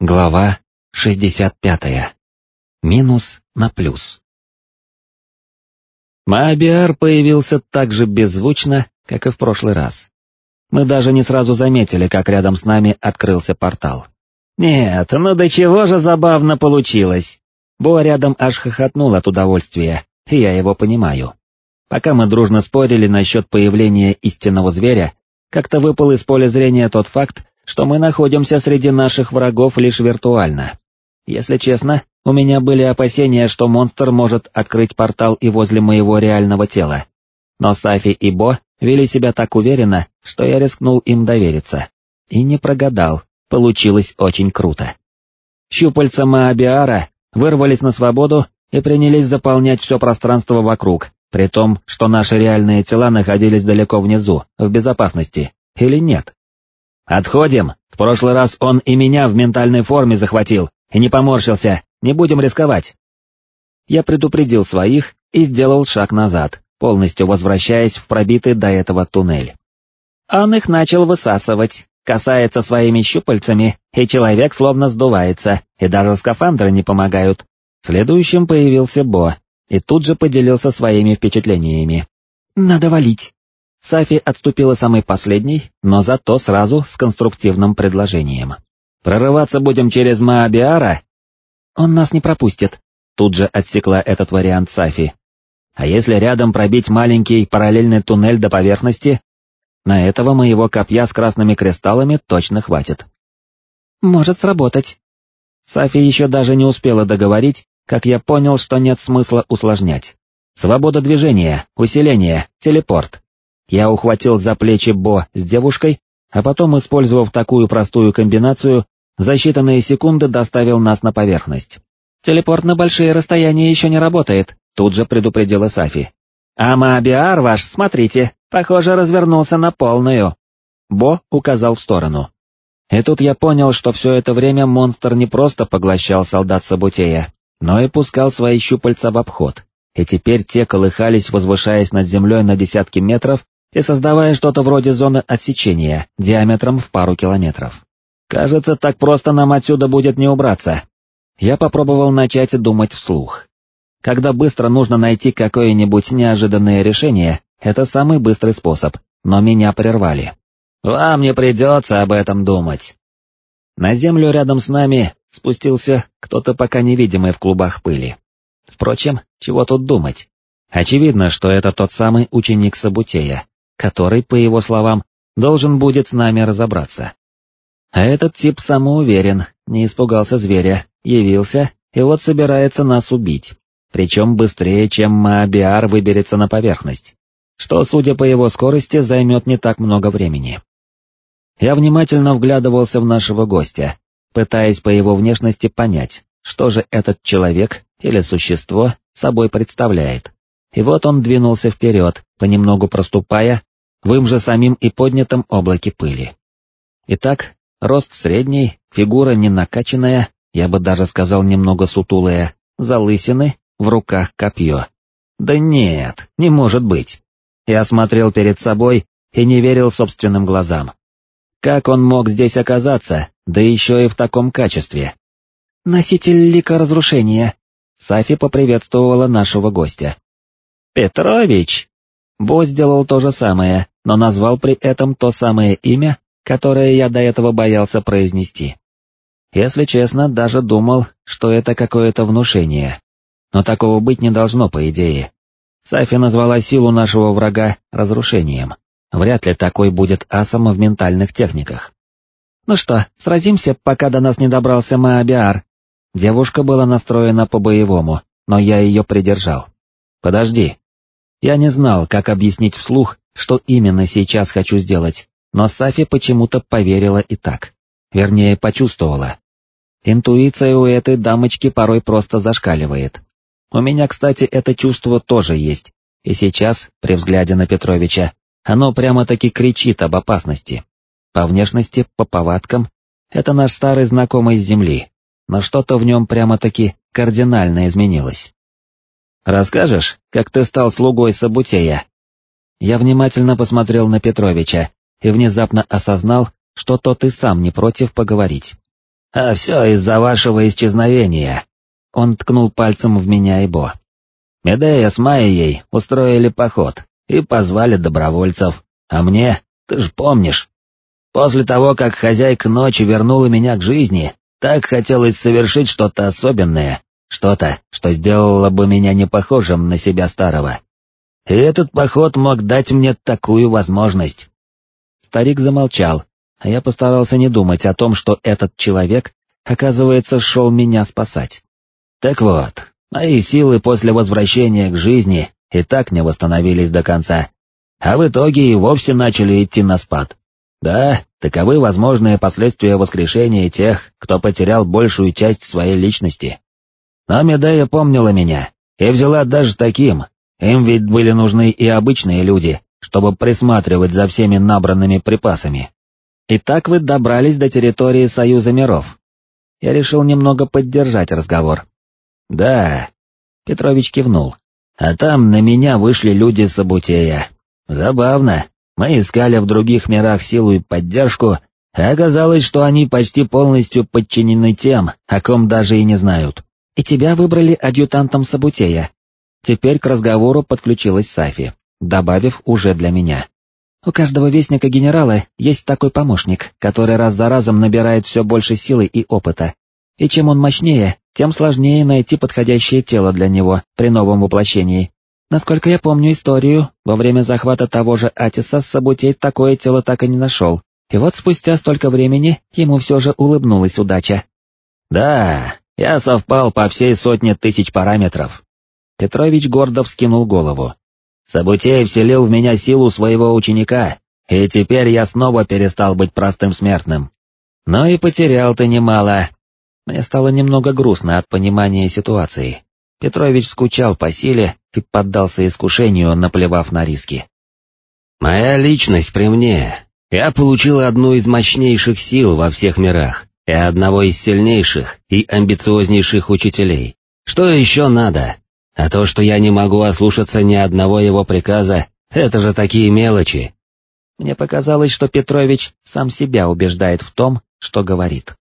Глава 65. Минус на плюс. Маабиар появился так же беззвучно, как и в прошлый раз. Мы даже не сразу заметили, как рядом с нами открылся портал. Нет, ну до чего же забавно получилось. Бо рядом аж хохотнул от удовольствия, и я его понимаю. Пока мы дружно спорили насчет появления истинного зверя, как-то выпал из поля зрения тот факт, что мы находимся среди наших врагов лишь виртуально. Если честно, у меня были опасения, что монстр может открыть портал и возле моего реального тела. Но Сафи и Бо вели себя так уверенно, что я рискнул им довериться. И не прогадал, получилось очень круто. Щупальца Маабиара вырвались на свободу и принялись заполнять все пространство вокруг, при том, что наши реальные тела находились далеко внизу, в безопасности, или нет. «Отходим! В прошлый раз он и меня в ментальной форме захватил, и не поморщился, не будем рисковать!» Я предупредил своих и сделал шаг назад, полностью возвращаясь в пробитый до этого туннель. Он их начал высасывать, касается своими щупальцами, и человек словно сдувается, и даже скафандры не помогают. Следующим появился Бо, и тут же поделился своими впечатлениями. «Надо валить!» Сафи отступила самой последней, но зато сразу с конструктивным предложением. «Прорываться будем через Маабиара?» «Он нас не пропустит», — тут же отсекла этот вариант Сафи. «А если рядом пробить маленький параллельный туннель до поверхности? На этого моего копья с красными кристаллами точно хватит». «Может сработать». Сафи еще даже не успела договорить, как я понял, что нет смысла усложнять. Свобода движения, усиление, телепорт. Я ухватил за плечи Бо с девушкой, а потом, использовав такую простую комбинацию, за считанные секунды доставил нас на поверхность. «Телепорт на большие расстояния еще не работает», тут же предупредила Сафи. «А Маабиар ваш, смотрите, похоже, развернулся на полную». Бо указал в сторону. И тут я понял, что все это время монстр не просто поглощал солдат Сабутея, но и пускал свои щупальца в обход, и теперь те колыхались, возвышаясь над землей на десятки метров и создавая что-то вроде зоны отсечения диаметром в пару километров. Кажется, так просто нам отсюда будет не убраться. Я попробовал начать думать вслух. Когда быстро нужно найти какое-нибудь неожиданное решение, это самый быстрый способ, но меня прервали. Вам не придется об этом думать. На землю рядом с нами спустился кто-то пока невидимый в клубах пыли. Впрочем, чего тут думать? Очевидно, что это тот самый ученик Сабутея, который, по его словам, должен будет с нами разобраться. А этот тип самоуверен, не испугался зверя, явился и вот собирается нас убить, причем быстрее, чем Маабиар выберется на поверхность, что, судя по его скорости, займет не так много времени. Я внимательно вглядывался в нашего гостя, пытаясь по его внешности понять, что же этот человек или существо собой представляет. И вот он двинулся вперед, понемногу проступая, в им же самим и поднятом облаке пыли. Итак, рост средний, фигура не накачанная, я бы даже сказал немного сутулая, залысины, в руках копье. Да нет, не может быть. Я смотрел перед собой и не верил собственным глазам. Как он мог здесь оказаться, да еще и в таком качестве? «Носитель лика разрушения», — Сафи поприветствовала нашего гостя. «Петрович!» Бо сделал то же самое, но назвал при этом то самое имя, которое я до этого боялся произнести. Если честно, даже думал, что это какое-то внушение. Но такого быть не должно, по идее. Сафи назвала силу нашего врага разрушением. Вряд ли такой будет асом в ментальных техниках. «Ну что, сразимся, пока до нас не добрался Маабиар?» Девушка была настроена по-боевому, но я ее придержал. «Подожди». Я не знал, как объяснить вслух, что именно сейчас хочу сделать, но Сафи почему-то поверила и так. Вернее, почувствовала. Интуиция у этой дамочки порой просто зашкаливает. У меня, кстати, это чувство тоже есть, и сейчас, при взгляде на Петровича, оно прямо-таки кричит об опасности. По внешности, по повадкам, это наш старый знакомый с земли, но что-то в нем прямо-таки кардинально изменилось. «Расскажешь, как ты стал слугой Сабутея?» Я внимательно посмотрел на Петровича и внезапно осознал, что тот и сам не против поговорить. А все из-за вашего исчезновения. Он ткнул пальцем в меня и Бо. Медея с Майей устроили поход и позвали добровольцев, а мне, ты ж помнишь. После того, как хозяйка ночи вернула меня к жизни, так хотелось совершить что-то особенное, что-то, что сделало бы меня не похожим на себя старого. И этот поход мог дать мне такую возможность. Старик замолчал, а я постарался не думать о том, что этот человек, оказывается, шел меня спасать. Так вот, мои силы после возвращения к жизни и так не восстановились до конца, а в итоге и вовсе начали идти на спад. Да, таковы возможные последствия воскрешения тех, кто потерял большую часть своей личности. Но Медея помнила меня и взяла даже таким, им ведь были нужны и обычные люди, чтобы присматривать за всеми набранными припасами. И так вы добрались до территории Союза миров. Я решил немного поддержать разговор. «Да», — Петрович кивнул, — «а там на меня вышли люди Сабутея. Забавно, мы искали в других мирах силу и поддержку, а оказалось, что они почти полностью подчинены тем, о ком даже и не знают. И тебя выбрали адъютантом Сабутея». Теперь к разговору подключилась Сафи, добавив уже для меня. У каждого вестника генерала есть такой помощник, который раз за разом набирает все больше силы и опыта. И чем он мощнее, тем сложнее найти подходящее тело для него при новом воплощении. Насколько я помню историю, во время захвата того же Атиса Сабутей такое тело так и не нашел, и вот спустя столько времени ему все же улыбнулась удача. «Да, я совпал по всей сотне тысяч параметров». Петрович гордо вскинул голову. «Сабутей вселил в меня силу своего ученика, и теперь я снова перестал быть простым смертным. Но и потерял ты немало, мне стало немного грустно от понимания ситуации. Петрович скучал по силе и поддался искушению, наплевав на риски. «Моя личность при мне. Я получил одну из мощнейших сил во всех мирах и одного из сильнейших и амбициознейших учителей. Что еще надо? А то, что я не могу ослушаться ни одного его приказа, это же такие мелочи». Мне показалось, что Петрович сам себя убеждает в том, что говорит.